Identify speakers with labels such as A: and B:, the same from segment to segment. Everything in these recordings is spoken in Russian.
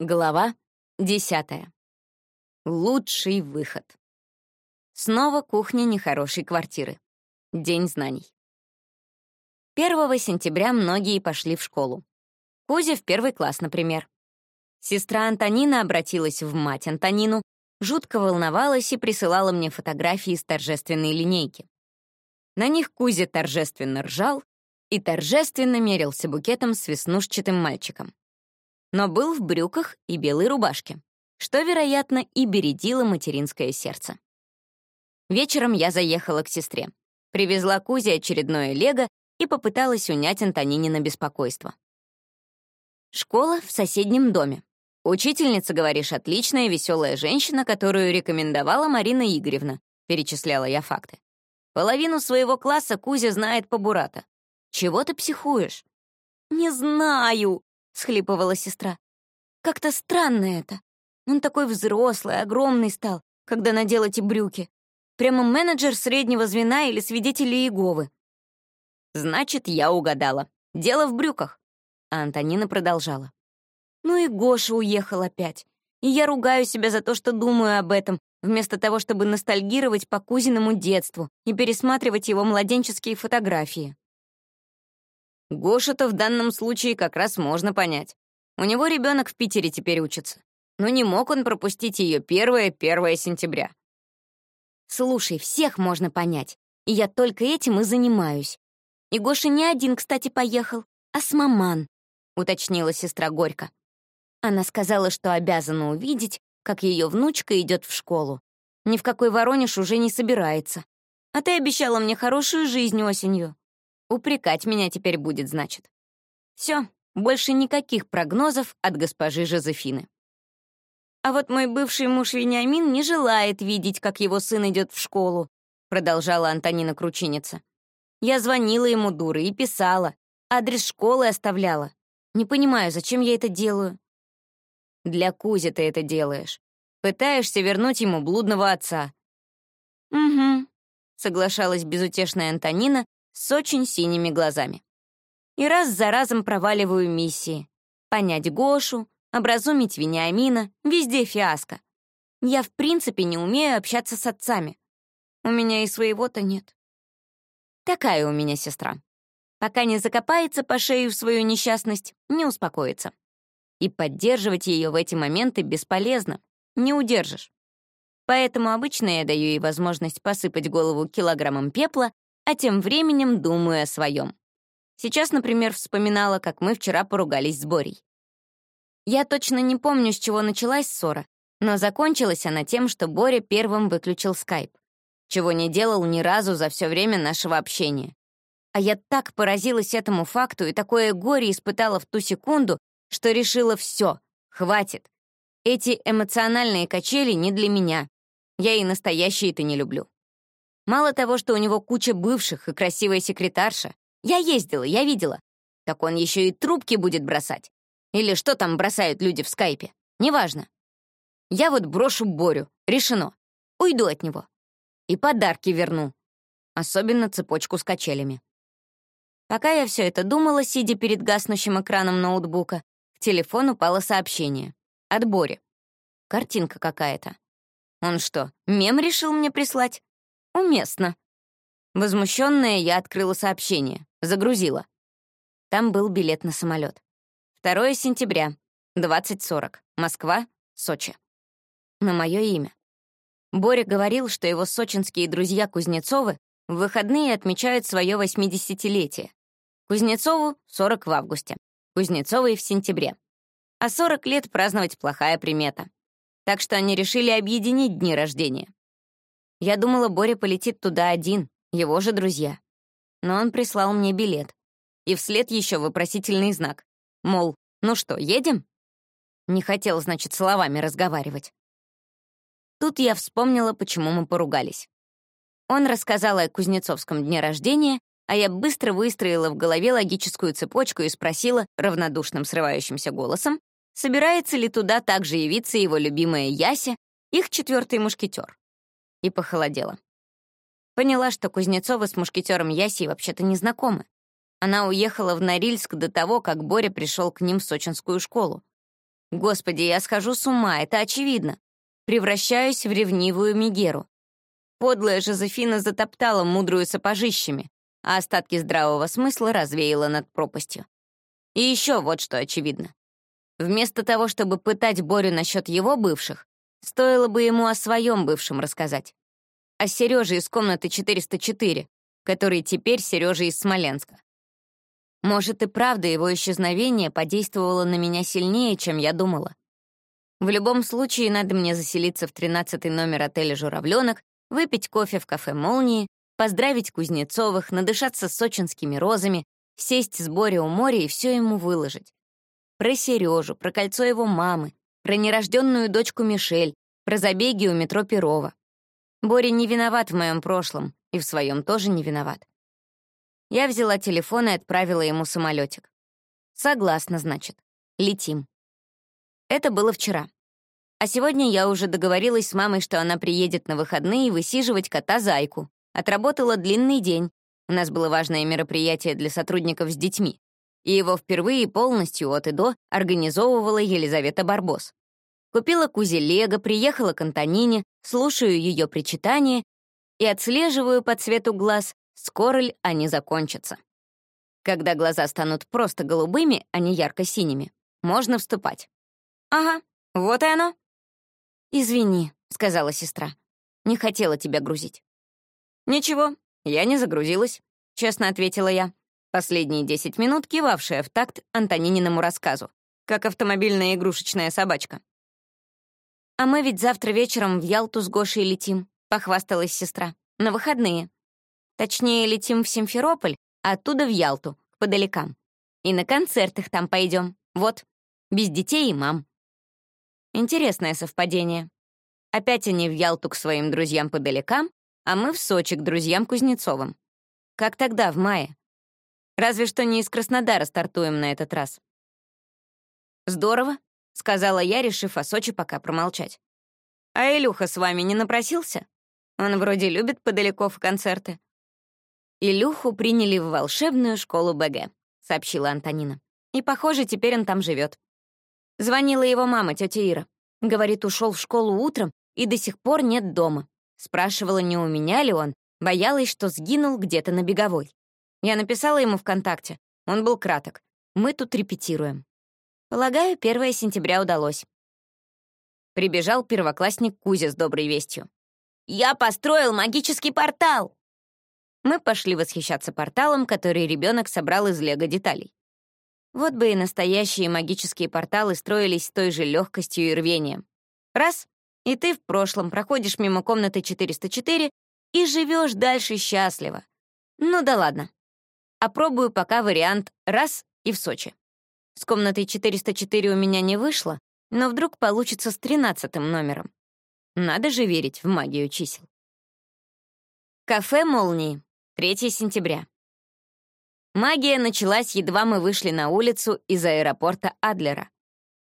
A: Глава десятая. Лучший выход. Снова кухня нехорошей квартиры. День знаний. 1 сентября многие пошли в школу. Кузя в первый класс, например. Сестра Антонина обратилась в мать Антонину, жутко волновалась и присылала мне фотографии с торжественной линейки. На них Кузя торжественно ржал и торжественно мерился букетом с веснушчатым мальчиком но был в брюках и белой рубашке, что, вероятно, и бередило материнское сердце. Вечером я заехала к сестре, привезла Кузе очередное лего и попыталась унять Антонинина беспокойство. Школа в соседнем доме. Учительница, говоришь, отличная, веселая женщина, которую рекомендовала Марина Игоревна, перечисляла я факты. Половину своего класса Кузя знает по Бурата. Чего ты психуешь? Не знаю, — схлипывала сестра. «Как-то странно это. Он такой взрослый, огромный стал, когда надел эти брюки. Прямо менеджер среднего звена или свидетели Иеговы». «Значит, я угадала. Дело в брюках». А Антонина продолжала. «Ну и Гоша уехал опять. И я ругаю себя за то, что думаю об этом, вместо того, чтобы ностальгировать по кузиному детству и пересматривать его младенческие фотографии. Гоша-то в данном случае как раз можно понять. У него ребенок в Питере теперь учится. Но не мог он пропустить ее первое 1 сентября. Слушай, всех можно понять. И я только этим и занимаюсь. И Гоша не один, кстати, поехал, а с маман, уточнила сестра Горько. Она сказала, что обязана увидеть, как ее внучка идет в школу. Ни в какой Воронеж уже не собирается. А ты обещала мне хорошую жизнь осенью. Упрекать меня теперь будет, значит. Все, больше никаких прогнозов от госпожи Жозефины. А вот мой бывший муж Вениамин не желает видеть, как его сын идет в школу, продолжала Антонина Кручиница. Я звонила ему, дура, и писала. Адрес школы оставляла. Не понимаю, зачем я это делаю. Для Кузи ты это делаешь. Пытаешься вернуть ему блудного отца. Угу, соглашалась безутешная Антонина с очень синими глазами. И раз за разом проваливаю миссии. Понять Гошу, образумить Вениамина, везде фиаско. Я в принципе не умею общаться с отцами. У меня и своего-то нет. Такая у меня сестра. Пока не закопается по шею в свою несчастность, не успокоится. И поддерживать ее в эти моменты бесполезно, не удержишь. Поэтому обычно я даю ей возможность посыпать голову килограммом пепла а тем временем думаю о своем. Сейчас, например, вспоминала, как мы вчера поругались с Борей. Я точно не помню, с чего началась ссора, но закончилась она тем, что Боря первым выключил скайп, чего не делал ни разу за все время нашего общения. А я так поразилась этому факту и такое горе испытала в ту секунду, что решила все, хватит. Эти эмоциональные качели не для меня. Я и настоящие-то не люблю. Мало того, что у него куча бывших и красивая секретарша. Я ездила, я видела. Так он еще и трубки будет бросать. Или что там бросают люди в скайпе. Неважно. Я вот брошу Борю. Решено. Уйду от него. И подарки верну. Особенно цепочку с качелями. Пока я все это думала, сидя перед гаснущим экраном ноутбука, в телефон упало сообщение. От Бори. Картинка какая-то. Он что, мем решил мне прислать? Уместно. Возмущенная, я открыла сообщение, загрузила. Там был билет на самолет. 2 сентября, 20.40, Москва, Сочи. На мое имя. Боря говорил, что его сочинские друзья Кузнецовы в выходные отмечают свое 80-летие. Кузнецову — 40 в августе, Кузнецовой — в сентябре. А 40 лет праздновать плохая примета. Так что они решили объединить дни рождения. Я думала, Боря полетит туда один, его же друзья. Но он прислал мне билет. И вслед еще вопросительный знак. Мол, ну что, едем? Не хотел, значит, словами разговаривать. Тут я вспомнила, почему мы поругались. Он рассказал о Кузнецовском дне рождения, а я быстро выстроила в голове логическую цепочку и спросила равнодушным срывающимся голосом, собирается ли туда также явиться его любимая Яся, их четвертый мушкетер и похолодела. Поняла, что Кузнецова с мушкетером Ясей вообще-то не знакомы. Она уехала в Норильск до того, как Боря пришел к ним в сочинскую школу. Господи, я схожу с ума, это очевидно. Превращаюсь в ревнивую Мигеру. Подлая Жозефина затоптала мудрую сапожищами, а остатки здравого смысла развеяла над пропастью. И еще вот что очевидно. Вместо того, чтобы пытать Борю насчет его бывших, стоило бы ему о своем бывшем рассказать. О Сереже из комнаты 404, который теперь Сережа из Смоленска. Может, и правда его исчезновение подействовало на меня сильнее, чем я думала. В любом случае, надо мне заселиться в тринадцатый номер отеля «Журавленок», выпить кофе в кафе «Молнии», поздравить Кузнецовых, надышаться сочинскими розами, сесть с Борей у моря и все ему выложить. Про Сережу, про кольцо его мамы, про нерожденную дочку Мишель, про забеги у метро Перова. Боря не виноват в моем прошлом, и в своем тоже не виноват. Я взяла телефон и отправила ему самолетик. Согласна, значит. Летим. Это было вчера. А сегодня я уже договорилась с мамой, что она приедет на выходные высиживать кота-зайку. Отработала длинный день. У нас было важное мероприятие для сотрудников с детьми. И его впервые полностью от и до организовывала Елизавета Барбос. Купила Кузе Лего, приехала к Антонине, слушаю ее причитания и отслеживаю по цвету глаз, скоро ли они закончатся. Когда глаза станут просто голубыми, а не ярко-синими, можно вступать. «Ага, вот и оно». «Извини», — сказала сестра. «Не хотела тебя грузить». «Ничего, я не загрузилась», — честно ответила я. Последние десять минут кивавшая в такт Антонининому рассказу, как автомобильная игрушечная собачка. «А мы ведь завтра вечером в Ялту с Гошей летим», — похвасталась сестра. «На выходные. Точнее, летим в Симферополь, а оттуда в Ялту, к подалякам. И на концертах там пойдем. Вот, без детей и мам». Интересное совпадение. Опять они в Ялту к своим друзьям подалякам, а мы в Сочи к друзьям Кузнецовым. Как тогда, в мае. Разве что не из Краснодара стартуем на этот раз. «Здорово», — сказала я, решив о Сочи пока промолчать. «А Илюха с вами не напросился? Он вроде любит подаляков концерты». «Илюху приняли в волшебную школу БГ», — сообщила Антонина. «И, похоже, теперь он там живет. Звонила его мама, тетя Ира. Говорит, ушел в школу утром и до сих пор нет дома. Спрашивала, не у меня ли он, боялась, что сгинул где-то на беговой. Я написала ему ВКонтакте. Он был краток. Мы тут репетируем. Полагаю, 1 сентября удалось. Прибежал первоклассник Кузя с доброй вестью. «Я построил магический портал!» Мы пошли восхищаться порталом, который ребенок собрал из лего-деталей. Вот бы и настоящие магические порталы строились с той же легкостью и рвением. Раз — и ты в прошлом проходишь мимо комнаты 404 и живешь дальше счастливо. Ну да ладно. Опробую пока вариант «раз» и в Сочи. С комнатой 404 у меня не вышло, но вдруг получится с тринадцатым номером. Надо же верить в магию чисел. Кафе «Молнии», 3 сентября. Магия началась, едва мы вышли на улицу из аэропорта Адлера.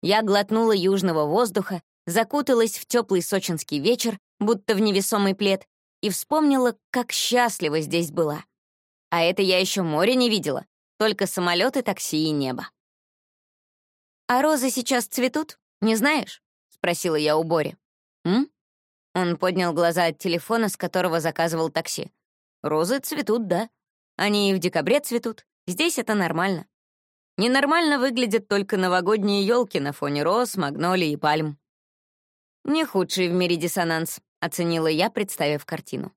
A: Я глотнула южного воздуха, закуталась в теплый сочинский вечер, будто в невесомый плед, и вспомнила, как счастлива здесь была. А это я еще море не видела, только самолеты, такси и небо. «А розы сейчас цветут, не знаешь?» — спросила я у Бори. «М?» Он поднял глаза от телефона, с которого заказывал такси. «Розы цветут, да. Они и в декабре цветут. Здесь это нормально. Ненормально выглядят только новогодние елки на фоне роз, магнолий и пальм. «Не худший в мире диссонанс», — оценила я, представив картину.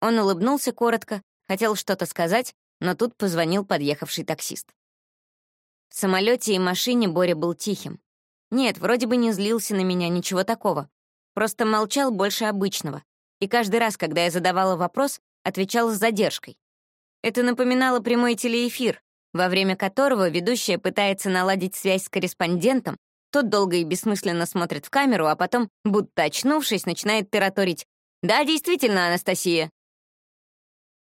A: Он улыбнулся коротко, хотел что-то сказать, но тут позвонил подъехавший таксист. В самолете и машине Боря был тихим. Нет, вроде бы не злился на меня, ничего такого. Просто молчал больше обычного. И каждый раз, когда я задавала вопрос, отвечал с задержкой. Это напоминало прямой телеэфир, во время которого ведущая пытается наладить связь с корреспондентом, тот долго и бессмысленно смотрит в камеру, а потом, будто очнувшись, начинает тараторить. «Да, действительно, Анастасия».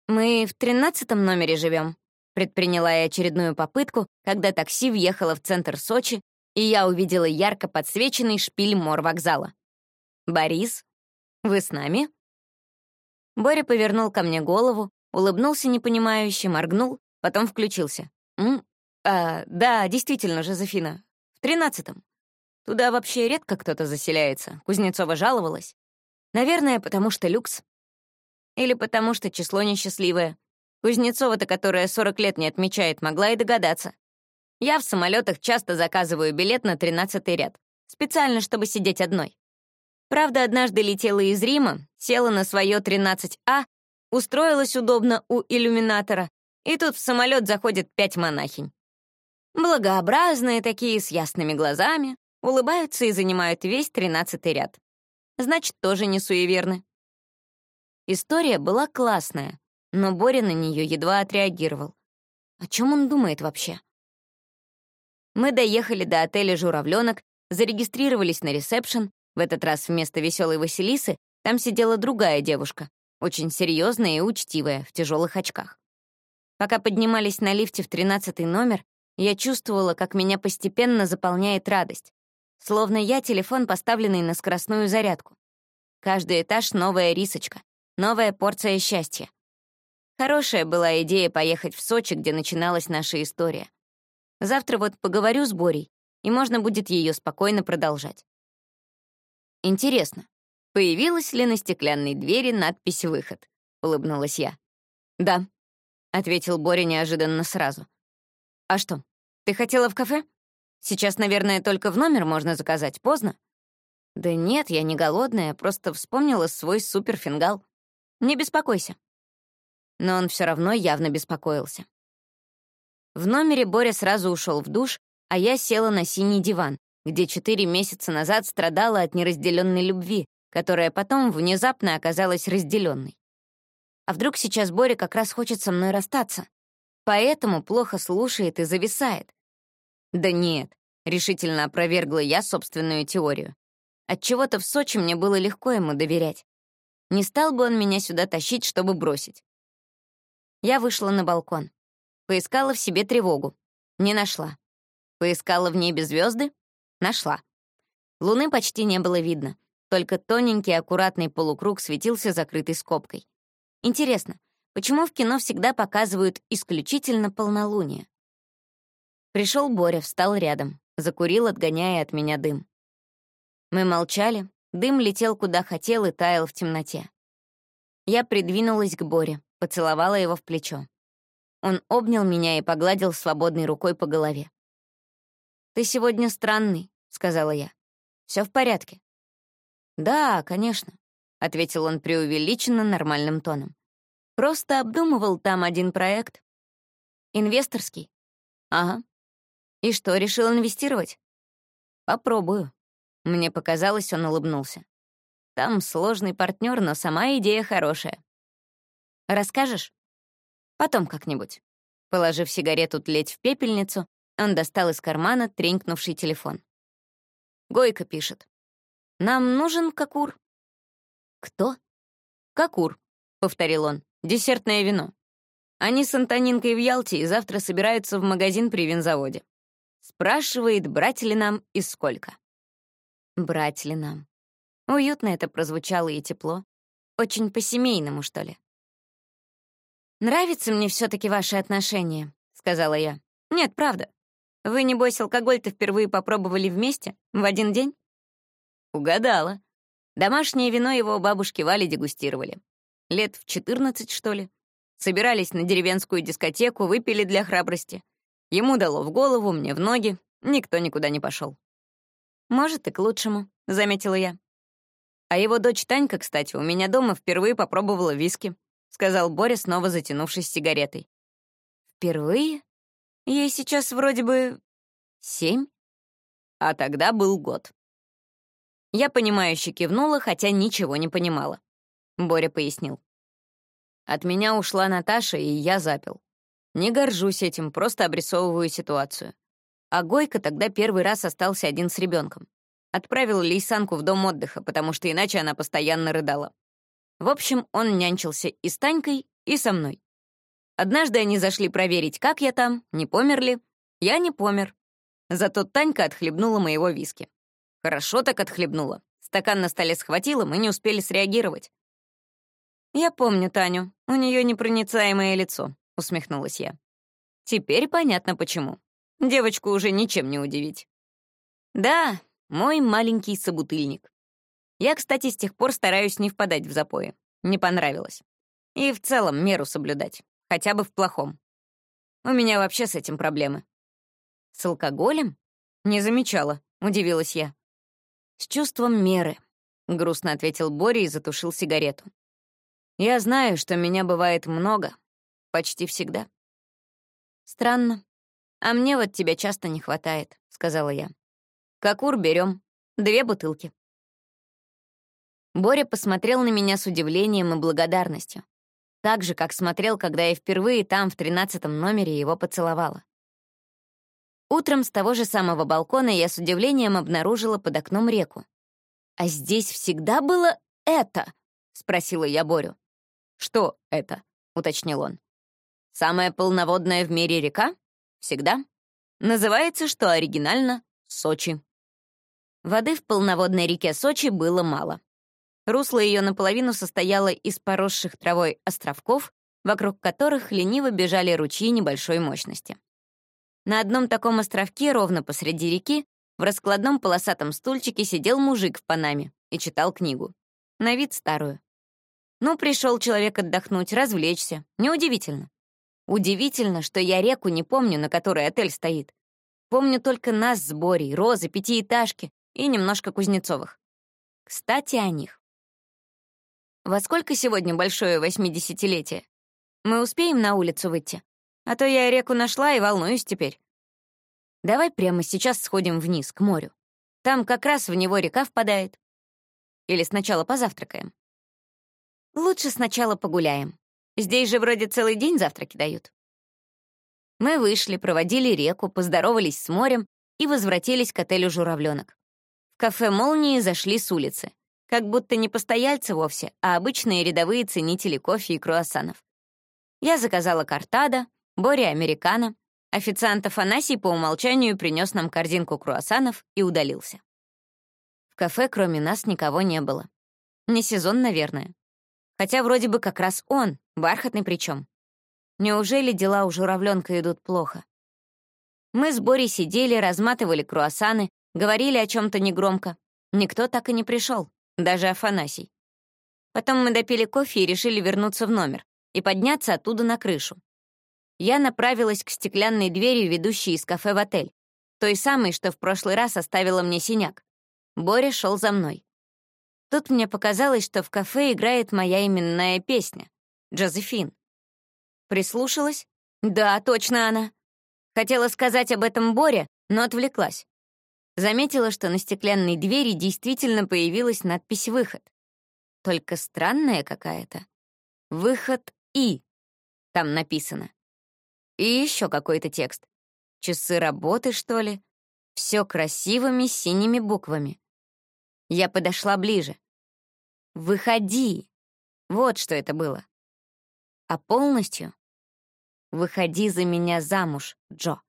A: «Мы в тринадцатом номере живем», — предприняла я очередную попытку, когда такси въехало в центр Сочи, и я увидела ярко подсвеченный шпиль морвокзала. «Борис, вы с нами?» Боря повернул ко мне голову, Улыбнулся непонимающе, моргнул, потом включился. «М? А, да, действительно, Жозефина. В тринадцатом. Туда вообще редко кто-то заселяется. Кузнецова жаловалась. Наверное, потому что люкс. Или потому что число несчастливое. Кузнецова-то, которая 40 лет не отмечает, могла и догадаться. Я в самолетах часто заказываю билет на 13 ряд. Специально, чтобы сидеть одной. Правда, однажды летела из Рима, села на свое 13А, устроилась удобно у иллюминатора, и тут в самолет заходят пять монахинь. Благообразные такие, с ясными глазами, улыбаются и занимают весь тринадцатый ряд. Значит, тоже не суеверны. История была классная, но Боря на нее едва отреагировал. О чем он думает вообще? Мы доехали до отеля «Журавленок», зарегистрировались на ресепшн. В этот раз вместо веселой Василисы там сидела другая девушка, очень серьезная и учтивая, в тяжелых очках. Пока поднимались на лифте в тринадцатый номер, я чувствовала, как меня постепенно заполняет радость. Словно я телефон, поставленный на скоростную зарядку. Каждый этаж — новая рисочка, новая порция счастья. Хорошая была идея поехать в Сочи, где начиналась наша история. Завтра вот поговорю с Борей, и можно будет ее спокойно продолжать. Интересно, появилась ли на стеклянной двери надпись «Выход»? — улыбнулась я. «Да», — ответил Боря неожиданно сразу. «А что, ты хотела в кафе? Сейчас, наверное, только в номер можно заказать. Поздно?» «Да нет, я не голодная, просто вспомнила свой суперфингал. Не беспокойся». Но он все равно явно беспокоился. В номере Боря сразу ушел в душ, а я села на синий диван, где четыре месяца назад страдала от неразделенной любви, которая потом внезапно оказалась разделенной. А вдруг сейчас Боря как раз хочет со мной расстаться? Поэтому плохо слушает и зависает. Да нет, решительно опровергла я собственную теорию. Отчего-то в Сочи мне было легко ему доверять. Не стал бы он меня сюда тащить, чтобы бросить. Я вышла на балкон. Поискала в себе тревогу. Не нашла. Поискала в небе звезды. Нашла. Луны почти не было видно. Только тоненький аккуратный полукруг светился закрытой скобкой. Интересно, Почему в кино всегда показывают исключительно полнолуние? Пришел Боря, встал рядом, закурил, отгоняя от меня дым. Мы молчали, дым летел куда хотел и таял в темноте. Я придвинулась к Боре, поцеловала его в плечо. Он обнял меня и погладил свободной рукой по голове. «Ты сегодня странный», — сказала я. Все в порядке?» «Да, конечно», — ответил он преувеличенно нормальным тоном. Просто обдумывал там один проект. Инвесторский? Ага. И что, решил инвестировать? Попробую. Мне показалось, он улыбнулся. Там сложный партнер, но сама идея хорошая. Расскажешь? Потом как-нибудь. Положив сигарету тлеть в пепельницу, он достал из кармана тренькнувший телефон. Гойка пишет. «Нам нужен Какур». «Кто?» «Какур», — повторил он. Десертное вино. Они с Антонинкой в Ялте и завтра собираются в магазин при винзаводе. Спрашивает, брать ли нам и сколько. Брать ли нам. Уютно это прозвучало и тепло. Очень по-семейному, что ли. «Нравится мне все таки ваши отношения», — сказала я. «Нет, правда. Вы, небось, алкоголь-то впервые попробовали вместе? В один день?» Угадала. Домашнее вино его бабушки Вали дегустировали. Лет в 14, что ли. Собирались на деревенскую дискотеку, выпили для храбрости. Ему дало в голову, мне в ноги. Никто никуда не пошел. «Может, и к лучшему», — заметила я. «А его дочь Танька, кстати, у меня дома впервые попробовала виски», — сказал Боря, снова затянувшись сигаретой. «Впервые? Ей сейчас вроде бы семь?» А тогда был год. Я понимающе кивнула, хотя ничего не понимала. Боря пояснил. От меня ушла Наташа, и я запил. Не горжусь этим, просто обрисовываю ситуацию. А Гойка тогда первый раз остался один с ребенком. Отправил Лейсанку в дом отдыха, потому что иначе она постоянно рыдала. В общем, он нянчился и с Танькой, и со мной. Однажды они зашли проверить, как я там, не помер ли. Я не помер. Зато Танька отхлебнула моего виски. Хорошо так отхлебнула. Стакан на столе схватила, мы не успели среагировать. «Я помню Таню. У нее непроницаемое лицо», — усмехнулась я. «Теперь понятно, почему. Девочку уже ничем не удивить». «Да, Мой маленький собутыльник. Я, кстати, с тех пор стараюсь не впадать в запои. Не понравилось. И в целом меру соблюдать, хотя бы в плохом. У меня вообще с этим проблемы. С алкоголем? Не замечала, удивилась я. С чувством меры, грустно ответил Боря и затушил сигарету. Я знаю, что меня бывает много, почти всегда. Странно. А мне вот тебя часто не хватает, сказала я. Какур берем, две бутылки. Боря посмотрел на меня с удивлением и благодарностью. Так же, как смотрел, когда я впервые там, в тринадцатом номере, его поцеловала. Утром с того же самого балкона я с удивлением обнаружила под окном реку. «А здесь всегда было это?» — спросила я Борю. «Что это?» — уточнил он. «Самая полноводная в мире река? Всегда. Называется, что оригинально, Сочи». Воды в полноводной реке Сочи было мало. Русло ее наполовину состояло из поросших травой островков, вокруг которых лениво бежали ручьи небольшой мощности. На одном таком островке, ровно посреди реки, в раскладном полосатом стульчике сидел мужик в Панаме и читал книгу. На вид старую. Ну, пришел человек отдохнуть, развлечься. Неудивительно. Удивительно, что я реку не помню, на которой отель стоит. Помню только нас с Борей, Розы, пятиэтажки и немножко Кузнецовых. Кстати, о них. Во сколько сегодня большое восьмидесятилетие? Мы успеем на улицу выйти? А то я реку нашла и волнуюсь теперь. Давай прямо сейчас сходим вниз, к морю. Там как раз в него река впадает. Или сначала позавтракаем. Лучше сначала погуляем. Здесь же вроде целый день завтраки дают. Мы вышли, проводили реку, поздоровались с морем и возвратились к отелю «Журавлёнок». В кафе «Молнии» зашли с улицы. Как будто не постояльцы вовсе, а обычные рядовые ценители кофе и круассанов. Я заказала картада, Боря — американо. Официант Афанасий по умолчанию принес нам корзинку круассанов и удалился. В кафе кроме нас никого не было. Не сезон, наверное. Хотя вроде бы как раз он, бархатный причем. Неужели дела у журавленка идут плохо? Мы с Борей сидели, разматывали круассаны, говорили о чем то негромко. Никто так и не пришел, даже Афанасий. Потом мы допили кофе и решили вернуться в номер и подняться оттуда на крышу я направилась к стеклянной двери, ведущей из кафе в отель, той самой, что в прошлый раз оставила мне синяк. Боря шел за мной. Тут мне показалось, что в кафе играет моя именная песня — «Джозефин». Прислушалась? Да, точно она. Хотела сказать об этом Боре, но отвлеклась. Заметила, что на стеклянной двери действительно появилась надпись «Выход». Только странная какая-то. «Выход И» там написано. И еще какой-то текст. Часы работы, что ли? Все красивыми синими буквами. Я подошла ближе. «Выходи!» Вот что это было. А полностью «Выходи за меня замуж, Джо».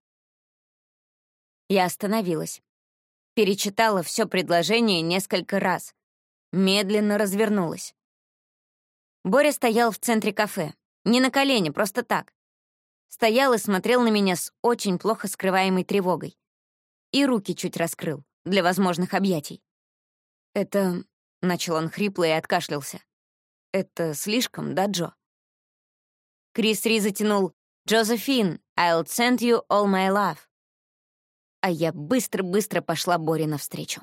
A: Я остановилась. Перечитала все предложение несколько раз. Медленно развернулась. Боря стоял в центре кафе. Не на колене, просто так стоял и смотрел на меня с очень плохо скрываемой тревогой. И руки чуть раскрыл для возможных объятий. «Это...» — начал он хрипло и откашлялся. «Это слишком, да, Джо?» Крис Ри затянул «Джозефин, I'll send you all my love». А я быстро-быстро пошла Боре навстречу.